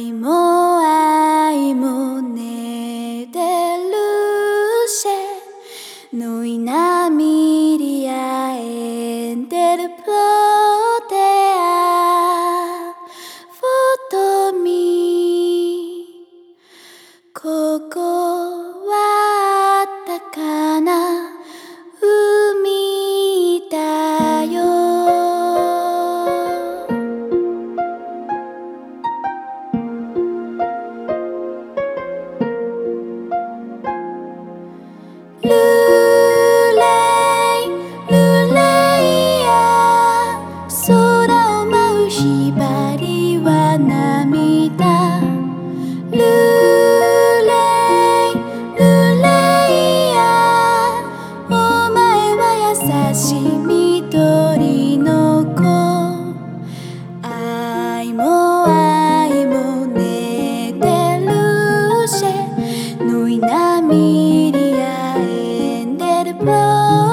愛も愛もねてるしぬいなみりあえんでるプロテア。フォトミここはしい緑のこ。あいもあいもねてるしぬいなみりあえんでるプロ